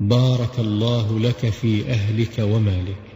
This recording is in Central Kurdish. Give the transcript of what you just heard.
بارك الله لك في أهلك ومالك